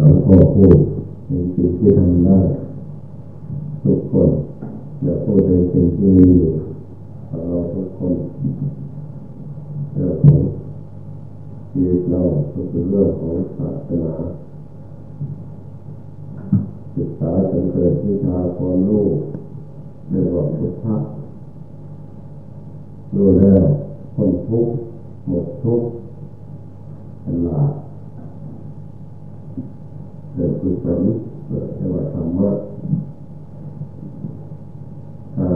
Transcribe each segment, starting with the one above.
เราก็พูดในสิ่งที่ทำได้ทุกคนอย่าพูดในสิ่งที่มีอยู่เราทุกคนเรื่องของชีวิตเราก็คือเรื่องของศาสนาศึกษาจนเกิดวิชาความรู้เรียกว่าพุทธะรู้แล้วพ้นทุกข์หมดทุกข์เป็นหลัก เกิดกุศลเกิดเรียกว่าธรรมะถ้า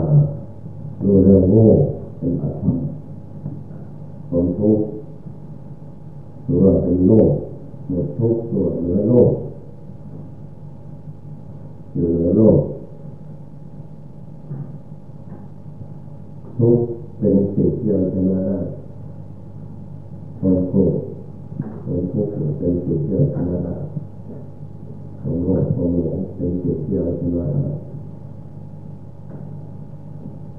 รู้แล้วโง่เป็นอธรรมความทุกข์หรือว่าเป็นโลกหมดทุกข์ตัวเหนือโลกอยู่เหนือโลกทุกข์เป็นสิ่งที่เราชนะได้ความโกรธความทุกข์เป็นสิ่งที่เราชนะได้ ความโลภความหลวงเป็นสิ่งที่เราชนะได้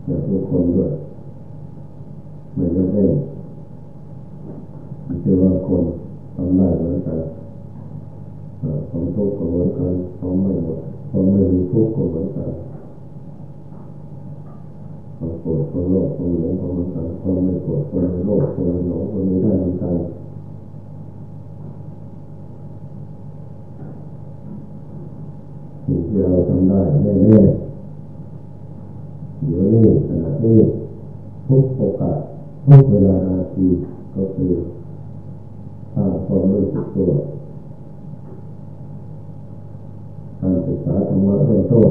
แต่ทุกคนด้วยไม่ยกเว้นไม่ใช่ว่าคนทำได้เหมือนกันความทุกข์ก็เหมือนกันความไม่หมดความไม่มีทุกข์ก็เหมือนกันความโกรธความโลภความหลงก็เหมือนกันความไม่โกรธความไม่โลภความไม่หลงก็มีได้เหมือนกัน ที่เราทำได้แน่ๆเดี๋ยวนี้ขณะนี้ทุกโอกาสทุกเวลานาทีก็คือสร้างความรู้สึกตัวการศึกษาธรรมะเริ่มต้น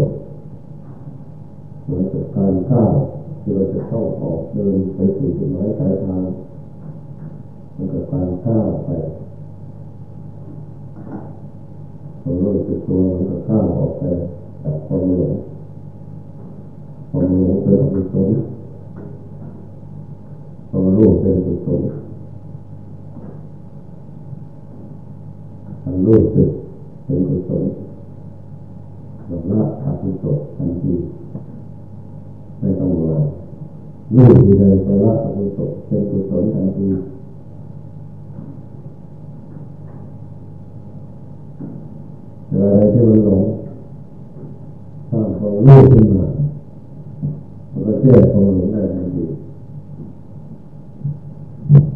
เหมือนกับการก้าวที่เราจะเข้าออกเดินไปสู่จุดหมายปลายทางเหมือนกับการก้าวไป ความรู้สึกตัวมันก็ก้าวออกไปจากความหลงความหลงเป็นกุศลความรู้เป็นกุศลความรู้สึกเป็นกุศลเราละอกุศลทันทีไม่ต้องรอรู้ทีเลยไปละอกุศลเป็นกุศลทันทีอะไรที่มันหลงสร้างความรู้ขึ้นมามันก็แก้ความหลงได้ทันที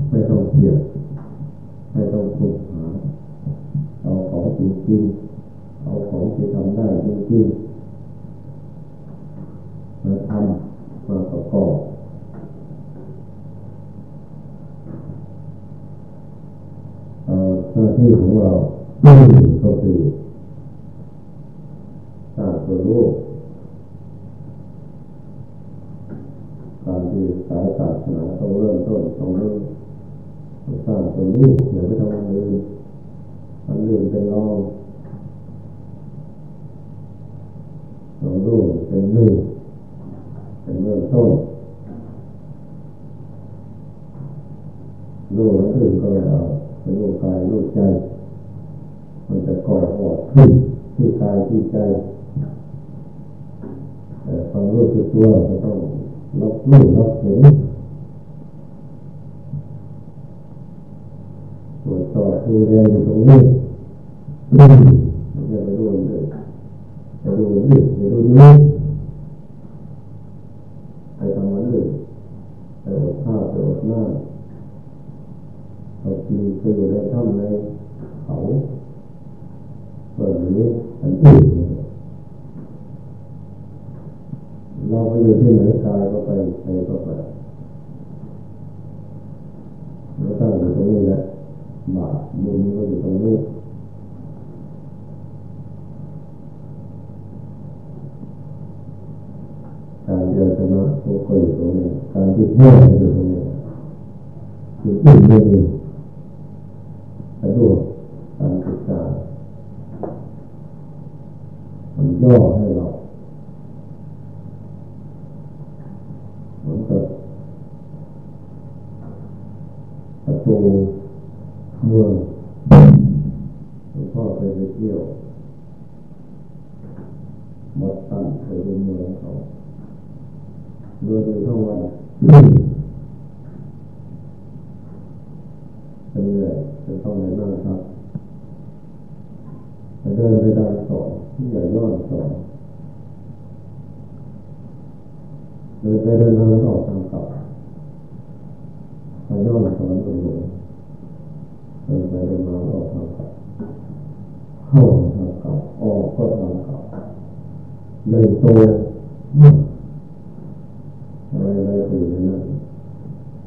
ไม่ต้องเทียบไม่ต้องฝึกหาเอาของจริงๆเอาของที่ทำได้จริง ๆมาทำมาประกอบเอาหน้าที่ของเราก็คือ ไม่ใช่ไปดูเล หมดตันเคยดูเมืองเขาดินอยู่ทั้งวันเป็นเลยจะต้องในนั่งครับเดินไปตามสอนอย่าย้อนสอนเดินไปเดินมาแล้วออกทางเก่าไปย้อนสอนตัวเองเดินไปเดินมาออกทางเก่าเข้าทางเก่าออกก็ทางเก่า เลยโตอะไรอะไรอยู่ในนั้น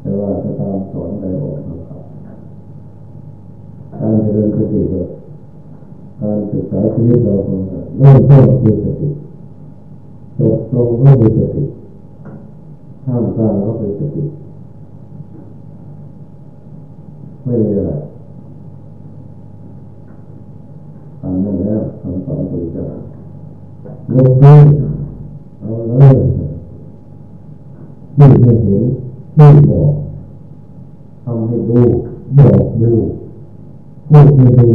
แต่ว่าจะตามสอนไปออกทางเก่าการเจริญสติแบบการศึกษาชีวิตเราเริ่มต้นด้วยสติจบลงก็ด้วยสติท่ามกลางก็เป็นสติไม่มีอะไรทำนั่นแล้วทำสอนตัวเจ้า ลงมือเอาเลยที่ให้เห็นที่บอกทำให้ดูบอกดูพูดให้ดู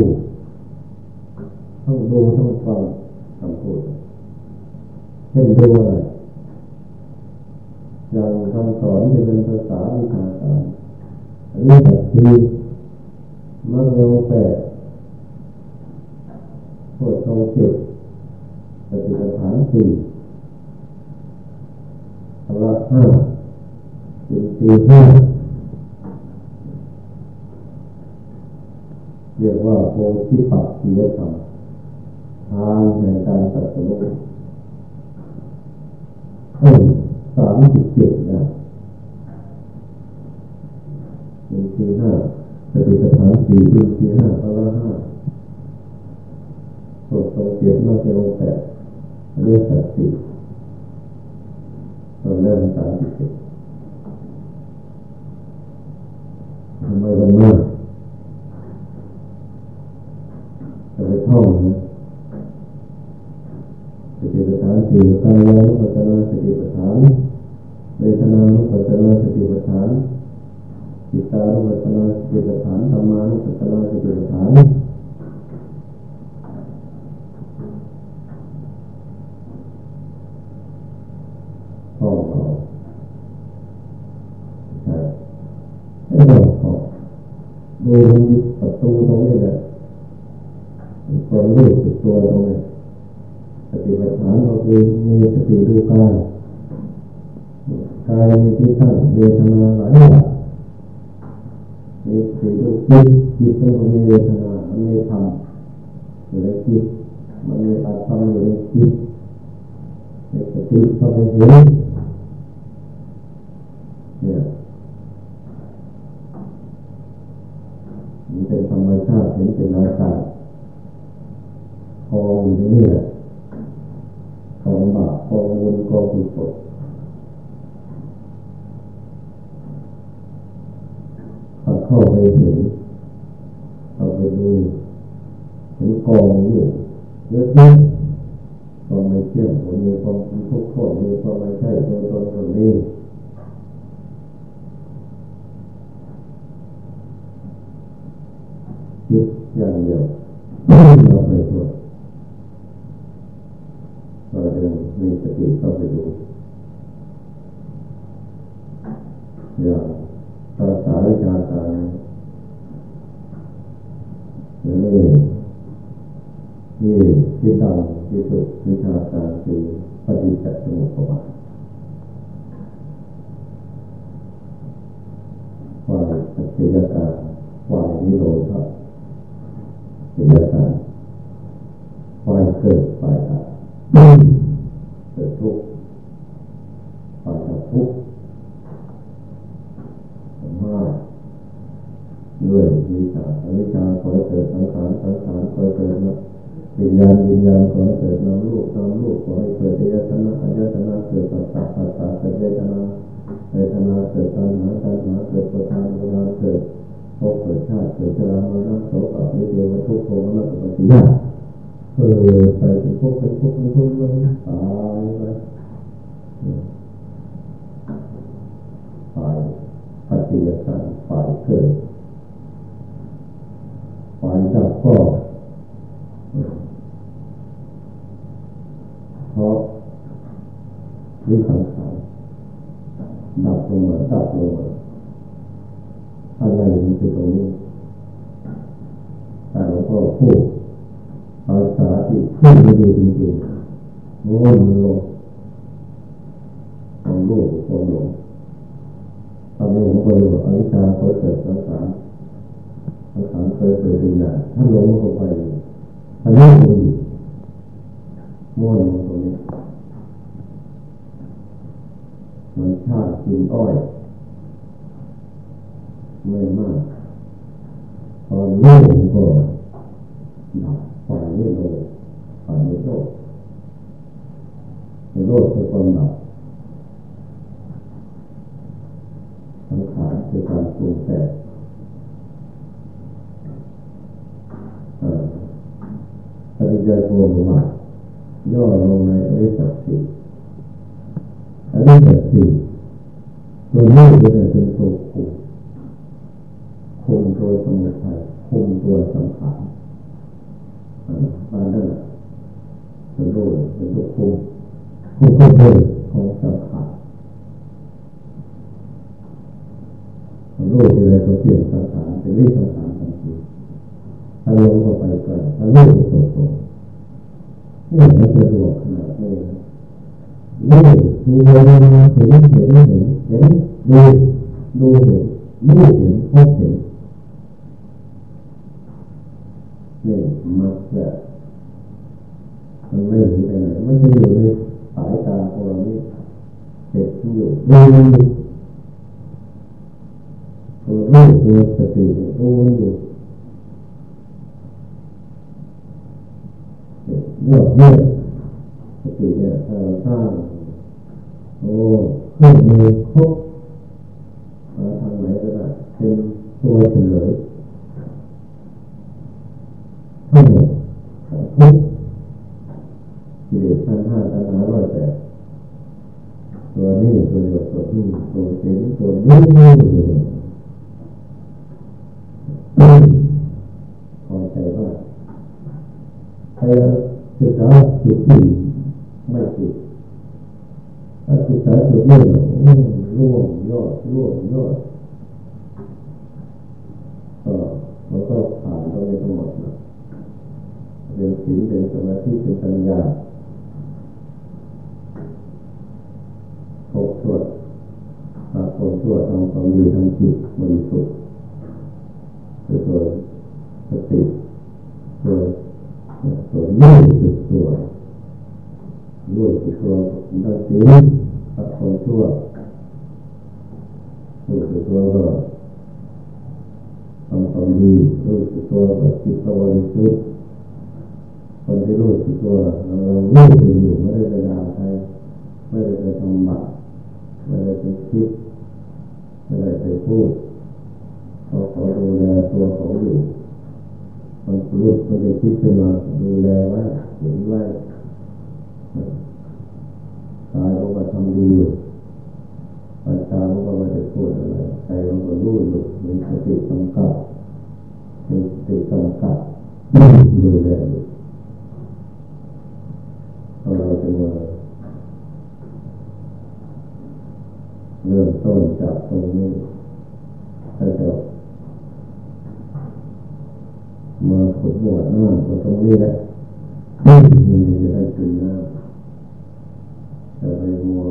ต้องดูต้องฟังคำพูดเช่นดูอะไรอย่างคำสอนที่เป็นภาษาวิชาการอันนี้แบบทีมักโยแปดพูด ปทานสี่พละห้าสิบสี่ห้าเรียกว่าโพธิปักขียธรรมทางแห่งการตัดสู้ขึ้นสามสิบเจ็ดนะหนึ่งสี่ห้าสติปัฏฐานสี่หนึ่งสี่ห้าพละห้าสดตรงเกียรติมาเจองแปด เรียกสัตสี่ตอนเริ่มสามสิบเจ็ดทำไมวันมากจะไปท่องนะสติปัฏฐานสี่กายานุปัสสนาสติปัฏฐานเวทนานุปัสสนาสติปัฏฐานจิตานุปัสสนาสติปัฏฐานธรรมานุปัสสนาสติปัฏฐาน ประตูตรงนี้แหละความรู้สึกตัวตรงนี้สติปัฏฐานก็คือมีสติดูกายกายมีที่ตั้งเวทนาหลายอย่างมีสติดูจิตจิตก็มีเวทนามันมีธรรมอยู่ในจิตมันมีอาธรรมอยู่ในจิตสติเข้าไปเห็นเนี่ย มันเป็นธรรมชาติเห็นเป็นอากาศกองอยู่ในนี่แหละกองบาปกองบุญกองกุศลถ้าเข้าไปเห็นเข้าไปดูเห็นกองอยู่เยอะแยะกองไม่เที่ยงตัวนี้กองเป็นทุกข์โทษมีความไม่ใช่ตัวตนตัวนี้ คิดอย่างเดียวเราไปตรวจเราเดินมีสติเข้าไปดูอย่างภาษาวิชาการนี่ที่ที่ดังที่สุดวิชาการคือปฏิจจสมุปบาทฝ่ายสัจจการฝ่ายนิโรธาสัจจการฝ่ายเกิดฝ่ายดับเกิดทุกข์ฝ่ายดับทุกข์มากด้วยวิชาวิชาขอให้เกิดสังขารสังขารขอให้เกิดนะวิญญาณวิญญาณขอให้เกิดนามรูปนามรูปขอให้เกิดอายตนะอายตนะเกิดปัสสะปัสสะเกิดเวทนาเวทนาเกิดตัณหา ภพเกิดชาติเกิดชรามรณะโสกะวิเทวทุกโทมนัสปฏิยาเออไปเป็นภพเป็นภพเป็นภพเลยตายไปฝ่ายปฏิยาการฝ่ายเกิดฝ่ายดับก็เพราะวิสัง บไฟไม่โลไฟไม่โลในโลกคือความดับสังขารคือการปรุงแต่งปฏิจจโกมุมาย่อลงในอริสัตสีอริสัตสีตัวนี้ก็จะเป็นตัวคุมคุมตัวสมุทัยคุมตัวสังขารมาได้เป็นรูปเป็นตัวคุมคุมก็เป็นของสังขารรูปอะไรก็เปลี่ยนสังขารเป็นวิสังขารทันทีถ้าลงเข้าไปไกลถ้ารูปตรงตรงนี่มันสะดวกขนาดนี้รูป ดูเวลาเห็นเห็นเห็นเห็นดูดูเห็นรูปเห็นพบเห็นนี่มักจะมันไม่หนีไปไหนมันจะอยู่ในสายตาของเรานี่เห็นอยู่ดูตัวรู้ตัวสติ เครื่องมือครบทางไหนก็ได้เป็นตัวเฉลยทั้งหมดของทุกกิเลสทั้งห้าตัณหาร้อยแปดตัวนี้ตัวเดียวตัวนี้ตัวเห็นตัวรู้รู้พอใจว่าใครศึกษาจุดที่ไม่ผิดถ้าศึกษาจุดนี้ร่วงยอดร่วงยอดก็มันก็ผ่านตรงนี้ทั้งหมดนะเป็น ศีลเป็นสมาธิเป็นปัญญาครบถ้วนตาคนทั่วทำความดีทำจิตบริสุทธิ์คือตัวสติตัวตัวรู้สึกตัวรู้สึกตัวดังศีลตัดคนชั่วรู้สึกตัวก็ทำความดีรู้สึกตัวก็จิตบริสุทธิ์ คนที่รู้สึกตัวเรารู้สึกอยู่ไม่ได้ไปด่าใครไม่ได้ไปทำบาปไม่ได้ไปคิดไม่ได้ไปพูดเขาเขอดูแลตัวเขาอยู่มันรู้มันจะคิดขึ้นมาดูแลไว้เห็นไว้กายเขาก็ทำดีอยู่ปัญญาเขาก็ไม่ได้พูดอะไรใจเขาก็รู้อยู่มีสติกำกับมีสติกำกับดูแลอยู่ เราจะมาเริ่มต้นจากตรงนี้ถ้าจะมาขดบวชหน้าก็ตรงนี้แหละมันจะได้กินหน้าจะไปมัว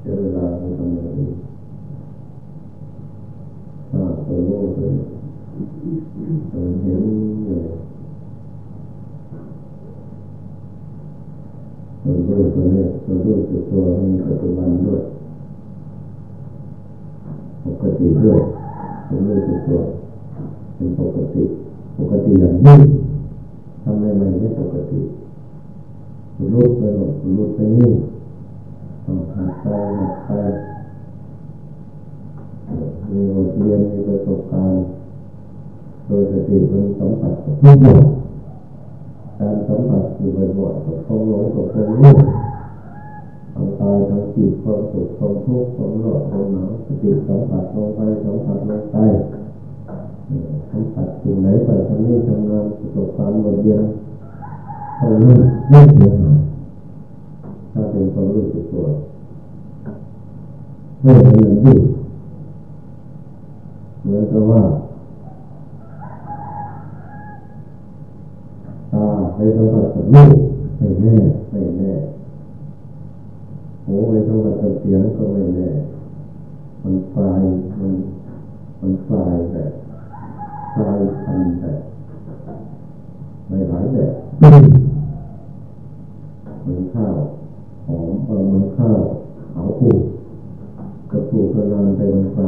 เสียเวลาไปทำอย่างนี้ถ้าตัวโลกเลยตัวเห็น เลยตัวรู้ตัวนี้ตัวรู้ตัวตัวนี้ปัจจุบันด้วยปกติด้วยตัวรู้ตัวตัวเป็นปกติ ปกติอย่างนี้ทำไมไม่ไม่ปกติรู้ไปหลบรู้ไปนี่ต้องหาไปหาไปมีบทเรียนมีประสบการณ์โดยสติมันสัมผัสกับทุกอย่าง อยู่บ่อยๆความหลงกับความรู้ทางกายทางจิตความสุขความทุกข์ความร้อนความหนาวสติสัมผัสลงไปสัมผัสลงไปสัมผัสสิ่งไหนไปทำนี้ทำงานประสบการณ์บทเรียนเท่านั้นไม่เสียหายถ้าเป็นความรู้สึกตัวไม่เหมือนดื้อเหมือนกับว่าตา ไปสัมผัสกับลูกไม่แน่ไม่แน่หูไปสัมผัสกับเสียงก็ไม่แน่ มันคลายมันมันคลายแบบคลายพันแบบไม่หลายแบบเหมือนข้าวหอมเออเหมือนข้าวเอาปูกระปูกระนานไปมันคลา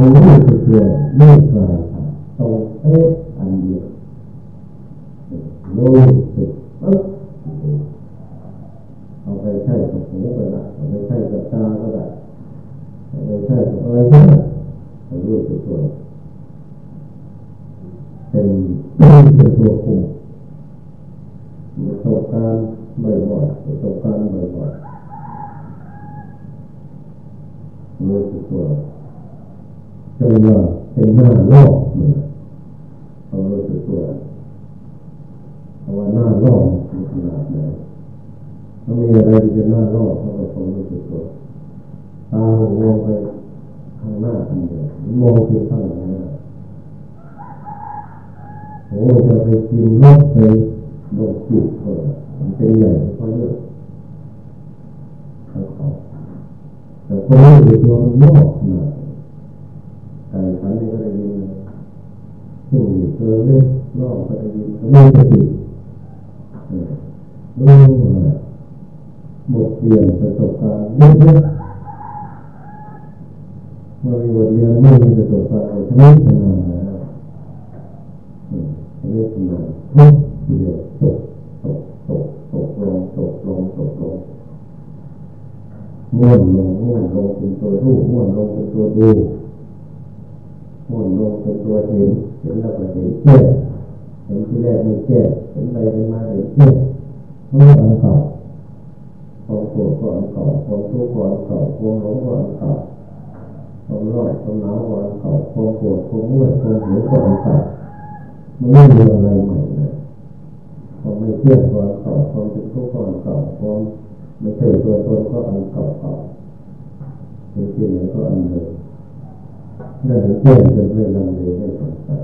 รงนี้คือเพื่อไม่กลายพันตรงเอ๊ะอันเดียวรู้สึกปึ๊บเอาไปใช้กับหูก็ได้เอาไปใช้กับตาก็ได้เอาไปใช้กับอะไรก็ได้ จะไปกินรถไปโดดจิตก็มันเป็นใหญ่เพราะเรื่องเขาเขาแต่พอรู้สึกตัวมันโลกขนาดไก่ขันนี่ก็ได้ยินเลยสิ่งที่เจอเล็กนอกก็ได้ยินเขาไม่สติรู้ว่าบทเรียนประสบการณ์เยอะๆเมื่มีบทเรียนไม่มีประสบการณ์เราชนะชนะแล้วชนะชนเดียวตกตกตกตกลงตกลงตกลงม้วนลงม้วนลงเป็นตัวรู้ม้วนลงเป็นตัวดูม้วนลงเป็นตัวเห็นเห็นแล้วก็เห็นแก้เห็นที่แรกไม่แก้เห็นไปเห็นมาเห็นแก้เมื่ออันเก่าความโกรธก็อันเก่าความทุกข์ก็อันเก่าความหลงก็อันเก่าความร้อนความหนาวก็อันเก่าความปวดความเมื่อยความหิวก็อันเก่า มันไม่มีอะไรใหม่เลยความไม่เที่ยงก็อันเก่าความเป็นทุกข์ก็อันเก่าความไม่ใช่ตัวตนก็อันเก่าเก่าเป็นที่ไหนก็อันเดิมนั่นแก้จนไม่ลังเลไม่สงสัย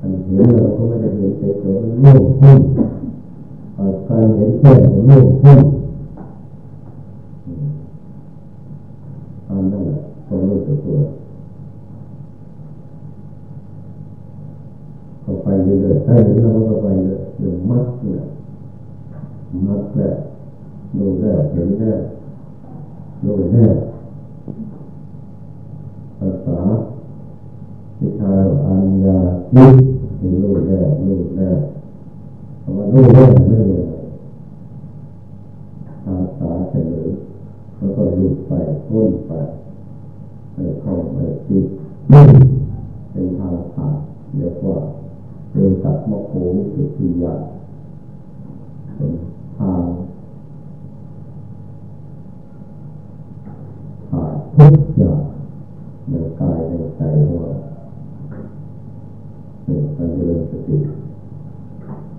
อันเห็นเราก็ไม่ได้เห็นเฉยๆมันโล่งพุ่งการเห็นแจ้งมันโล่งพุ่งอันนั้นแหละความรู้สึกตัวก็ไปเรื่อยๆถ้าเห็นแล้วก็ไปเรื่อยเรื่องมัดเนี่ยมัดแล้วดูแล้วเห็นแล้วดูแล้วภาษาวิชาอัญญาทิฏฐิรู้แล้วรู้แล้วคำว่ารู้แล้วไม่มีอะไรภาษาเฉลยแล้วก็หลุดไปพ้นไปไปเข้าไปติดเป็นทางขาดเรียกว่าเป็นสัตว์มโควิสุทธิยาเป็นทางขาดทุกอย่างในกายในใจของเราเป็นการเจริญสติ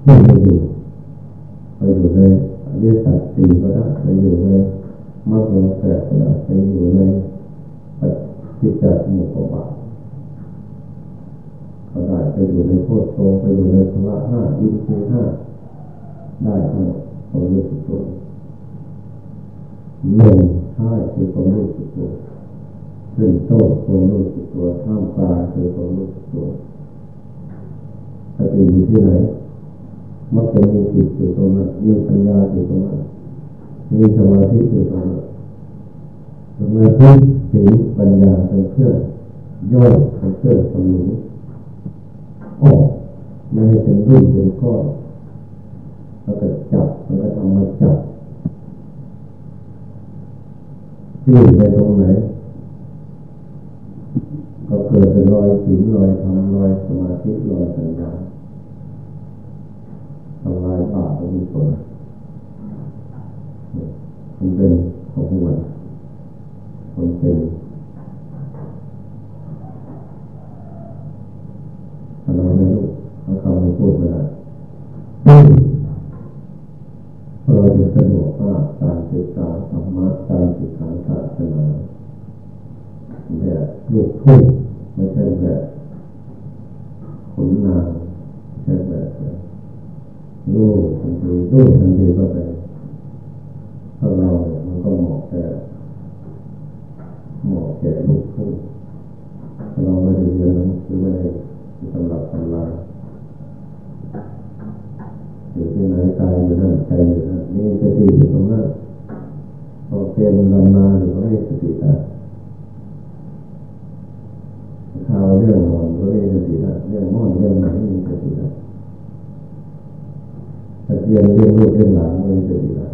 ไม่ไปอยู่ไปอยู่ในอริยสัจสี่ก็ได้ไปอยู่ในมรรคผลแปดก็ได้ไปอยู่ในปฏิจจสมุปบาทก็ได้ไปอยู่ในโพธิโตไปอยู่ในพละห้าอินทรีห้าได้ทั้งความรู้สึกตัวลงท้ายคือความรู้สึกตัวขึ้นต้นความรู้สึกตัวท่ามกลางคือความรู้สึกตัวสติอยู่ที่ไหน มักจะมีจิตอยู่ตรงนั้นมีปัญญาอยู่ตรงนั้นมีสมาธิอยู่ตรงนั้นสมาธิถึงปัญญาเป็นเครื่องย่อยเป็นเครื่องสมุนออกไม่ให้เป็นรุ่นเป็นก้อนแล้วก็จับแล้วก็ทำมาจับที่ไปตรงไหนก็เกิดเป็นรอยสินรอยทำรอยสมาธิรอยสัญญาายบาปมีผลมันเป็นของมันมัน นทีลูกทันทีก็ไปถ้าเราเนี่ยมันก็เหมาะแก่เหมาะแก่ลูกทุ่งเราไม่ได้เรียนหนังสือไม่ได้สำหรับตำราอยู่ที่ไหนกายอยู่นั่นใจอยู่นั่นนี่สติอยู่ตรงนั้นพอเกณฑ์มันลำนาอยู่ก็ให้สติได้ข่าวเรื่องนอนก็ให้สติได้เรื่องม่อนเรื่องไหนมีสติได้ถ้า เรียนเรื่องลูกเรื่องหลาไมีสติได้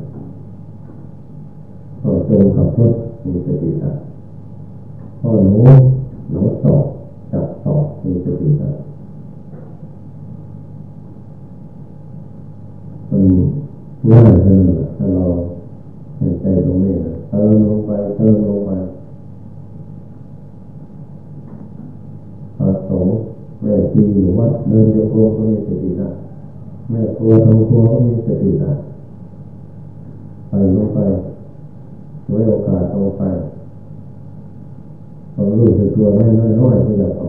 พอจงขับรถมีสติได้ แม่ครัวทำครัวก็มีสตินะไปลงไปด้วยโอกาสลงไปพอรู้สึกตัวแม่น้อยๆก็อย่าท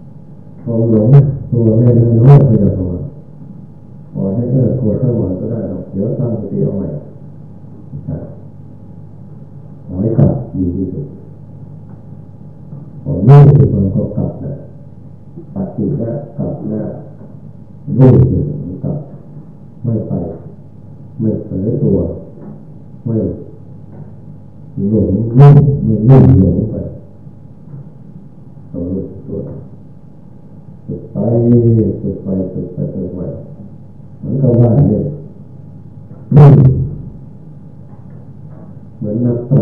ำพอหลงตัวแม่น้อยๆก็อย่าทำขอให้เออตัวทั้งหมดก็ได้หรอกเดี๋ยวตั้งสติเอาใหม่ขอให้กลับดีที่สุดพอรู้สึกมันก็กลับแล้วปัดจิตแล้วกลับแล้วรู้สึกมันกลับไม่ไป ไม่เผลอตัว ไม่ หลงลุ่มไม่ลุ่มหลงไปเรารู้ตัวฝึกไปฝึกไปฝึกไปฝึกไปเหมือนกับว่าเนี่ยเหมือนนักปรา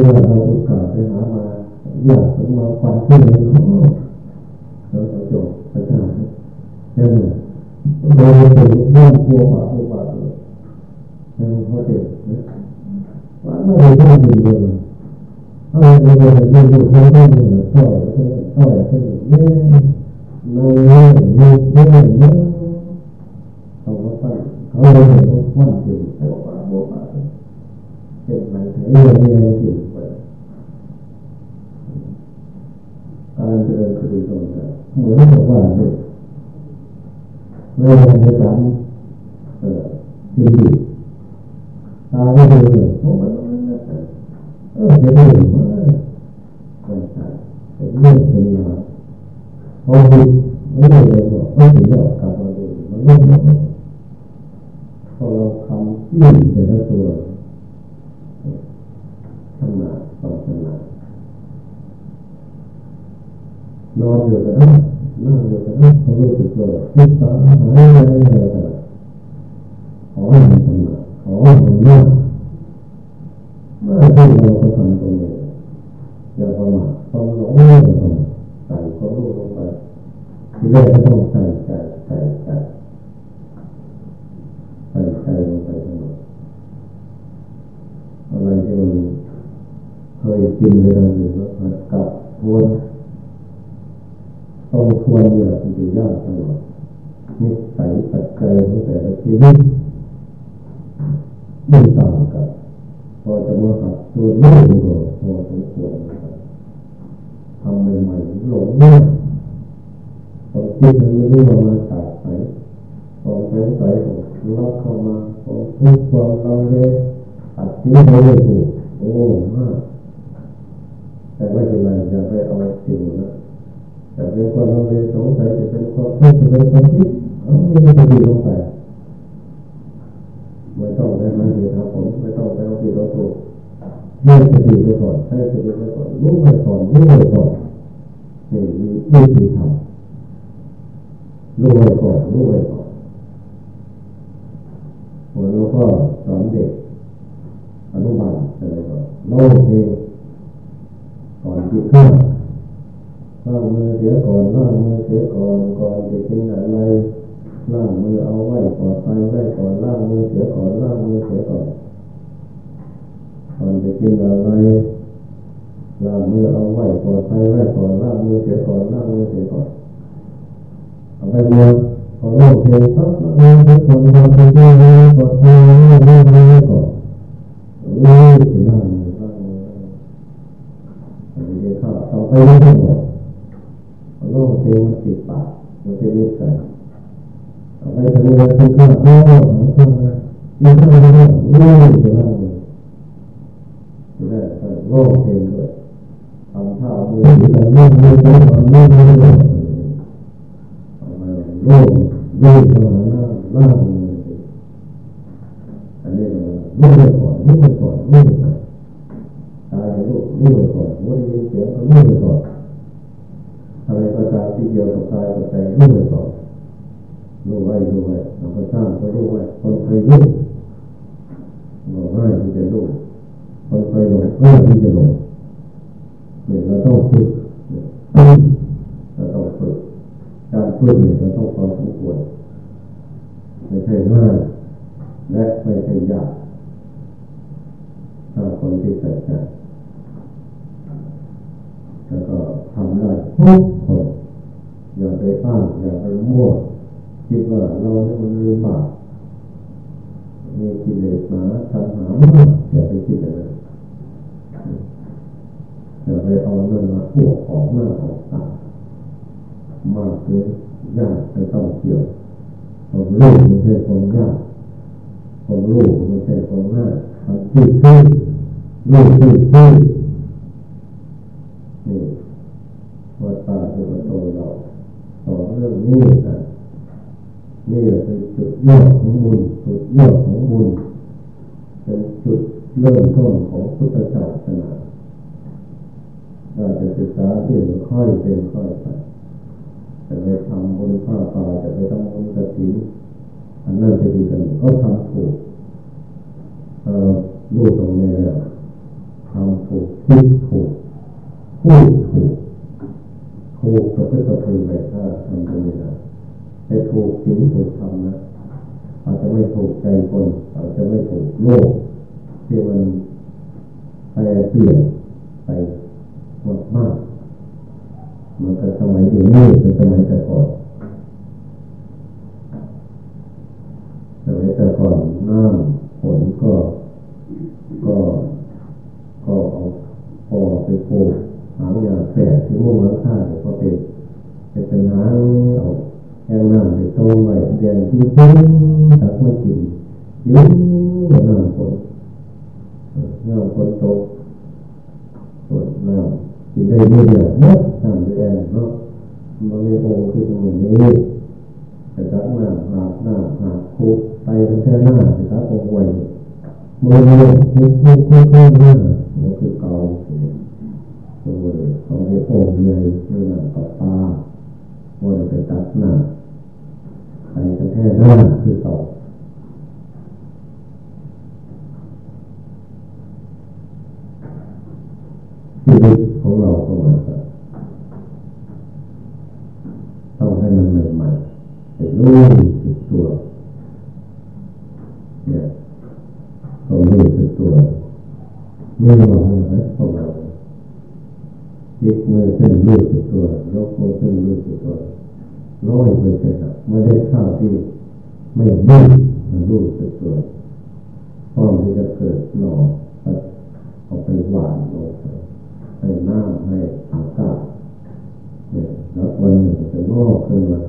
เราเชื่อเราโอกาสไปหามาอยากถึงมาฟันที่เลยเนาะแล้วเราจบพระเจ้าเจ้าโดยถึงเรื่องพัวบาพัวบาเลยแล้วพอเด็กนะว่าไม่ได้ทำดีเลยเอาไปเลยดูดูเขาได้เลยต่อยต่อยต่อยเนี่ยนั่งเนี่ยเนี่ยเนี่ยเขาก็ฟังเขาเลยเห็นว่าฟันจริงแต่ว่าบัวบาเจ็บไหมเรื่องนี้จริงไป การเจริญสติตรงนี้เหมือนกับว่าเนี่ยเวลาในการเอ่อกินดีตาไม่ดูเลยเพราะมันเออไม่ได้มาไม่ใช่เป็นเรื่องเป็นราวพอดีไม่ได้เลยบอกไม่ถึงแล้วกลับมาดูมันลุ่มหมดพอเราทำที่แต่ละตัวชำนาญต้องชำนาญ นอนอยู่กันนะนั่งอยู่กันนะเขารู้สึกตัวคิดตาหายอะไรอะไรกันขอให้มันชำนาญขอให้มันยากเมื่อที่เราก็ทำตรงนี้อย่าประมาทความหลงไม่ต้องทำใส่ความรู้ลงไปที่แรกก็ต้องใส่ใจใส่ใจใส่ใจลงไปทั้งหมดอะไรที่มันเคยกินเลยเราอยู่ก็กลับทวน ต้องทวนเนี่ยมันจะยากตลอดนิสัยปัจจัยของแต่ละชีวิตไม่ต่างกันพอจะมาหัดตัวนี้ก็พอสมควรทำใหม่ๆหลงเนี่ยพอคิดมันไม่รู้ว่ามาจากไหนความสงใสของรับเข้ามาความทุกความลังเลตัดทิ้งไปเลยถูกโอ้มากแต่ไม่เป็นไรอย่าไปเอาสิ่งนั้น ไปจะเป็นคนเราเรียนสงสัยจะเป็นคนไม่จะเป็นคนคิดเอาไมีสติลงไปไม่ต้องไปมาเหตุผลไม่ต้องไปเอาผิดเอาถูกให้สติไปก่อนให้สติไปก่อนรู้ไปก่อนรู้ไปก่อนนี่มีวิธีทำรู้ไปก่อนรู้ไปก่อนหัวเราก็สอนเด็กอนุบาลอะไรก่อนเล่าเพลงก่อนกินข้าว ล้างมือเสียก่อนล้างมือเสียก่อนก่อนจะกินอะไรล้างมือเอาไว้ก่อนไปไว้ก่อนล้างมือเสียก่อนล้างมือเสียก่อนก่อนจะกินอะไรล้างมือเอาไว้ก่อนไปไว้ก่อนล้างมือเสียก่อนล้างมือเสียก่อนเอาไปเมืองพอร้อเพลงปั๊บล้างมือเสียก่อนก่อนจะกินอะไรก่อนไปไว้ล้างมือก่อนล้างมือล้างมือล้างมืออันนี้ข้าวต่อไปเรื่อยๆ โลกเพลงมันติดปากมันเป็นนิสัยต่ไปทำงานเป็นข้าวข้าวข้าวข้าวยิ่งข้าวข้าวเรื่อยๆจะล้างมือจะได้โลกเพลงด้วยทำท่ามือที่ทำมือมือมือมือมือมือเอามาโลกโลกขนาดนั้นล่างมืออันนี้เราลูกไปก่อนลูกไปก่อนลูกไปก่อนตายลูกลูกไปก่อนหัวได้ยินเสียงก็ลูกไปก่อน อะไรก็ตามที่เกี่ยวกับกายกับใจลูกไปก่อนลูกไว้ลูกไว้เราก็สร้างก็ลูกไว้คนเคยลูกเราง่ายที่จะลูกคนเคยหลงง่ายที่จะหลงเนี่ยเราต้องฝึกเราต้องฝึกการฝึกเนี่ยเราต้องพอสมควรไม่ใช่ง่ายและไม่ใช่ยาก เราเนี่มันลืมบาปมีกิเลสหนาทันหามากอย่าไปคิดอย่างนั้นอย่าไปเอาเรื่องมาพวกของหน้าออกตามากเลยยากไปต้องเกี่ยวคนลูกไม่ใช่คนยากคนลูกไม่ใช่คนง่ายทำซื่อซื่อลูกซื่อซื่อนี่วัดตาจุดโตเราสอนเรื่องนี้นะ นี่เป็นจุดยอดของบุญจุดยอดของบุญเป็นจุดเริ่มต้นของพุทธศาสนาเราจะศึกษาที่องค่อยเป็นค่อยไปจะไปทำบุญผ้าป่าจะไปทำบุญกระถิ่นอันนั้นจะดีกันก็ทำถูกเรารู้ตรงนี้แล้วทำถูกคิดถูกพูดถูกถูกกับพฤติกรรมไปถ้าทำตรงนี้นะ ให้ถูกสิ่งถูกทำนะอาจจะไม่ถูกใจคนอาจจะไม่ถูกโลกที่มันแปรเปลี่ยนไปมากมากมันก็สมัยอยู่นี่เป็นสมัยแต่ก่อนสมัยแต่ก่อนน้ำฝนก็ก็ก็เอาพอไปโผล่หางยาแฝดที่มุ่งหลังคาเนี่ยก็เป็นเป็นหางเอา แห้งน้ำไปต้มไว้เดือนที่ตึ้งตักไม่กินยุ่งน้ำฝนน้ำฝนตกฝนน้ำกินได้เรื่อยๆนะน้ำแดงเนาะมันไมีองคือตรงนี้แต่ตักหน้ำหาบน้ำหาคุกไปทั้งแค่หน้าแต่ตักโองค์ไว้มือคุกคุกคุกคุกหน้านี่คือเกาตัวเขาให้องค์ใหญ่ไม่หนักกับตาว่าจะตัดหน้า ไปทั้งแค่หน้าคือต่อชีวิตของเราก็เหมือนกันต้องให้มันใหม่ๆให้รู้ รู้มันรู้จะเกิดพร้อมที่จะเกิดหน่อเอาไปหวานลงไปให้น้าให้อากาศเนี่ยแล้ววันหนึ่งจะงอกขึ้นมา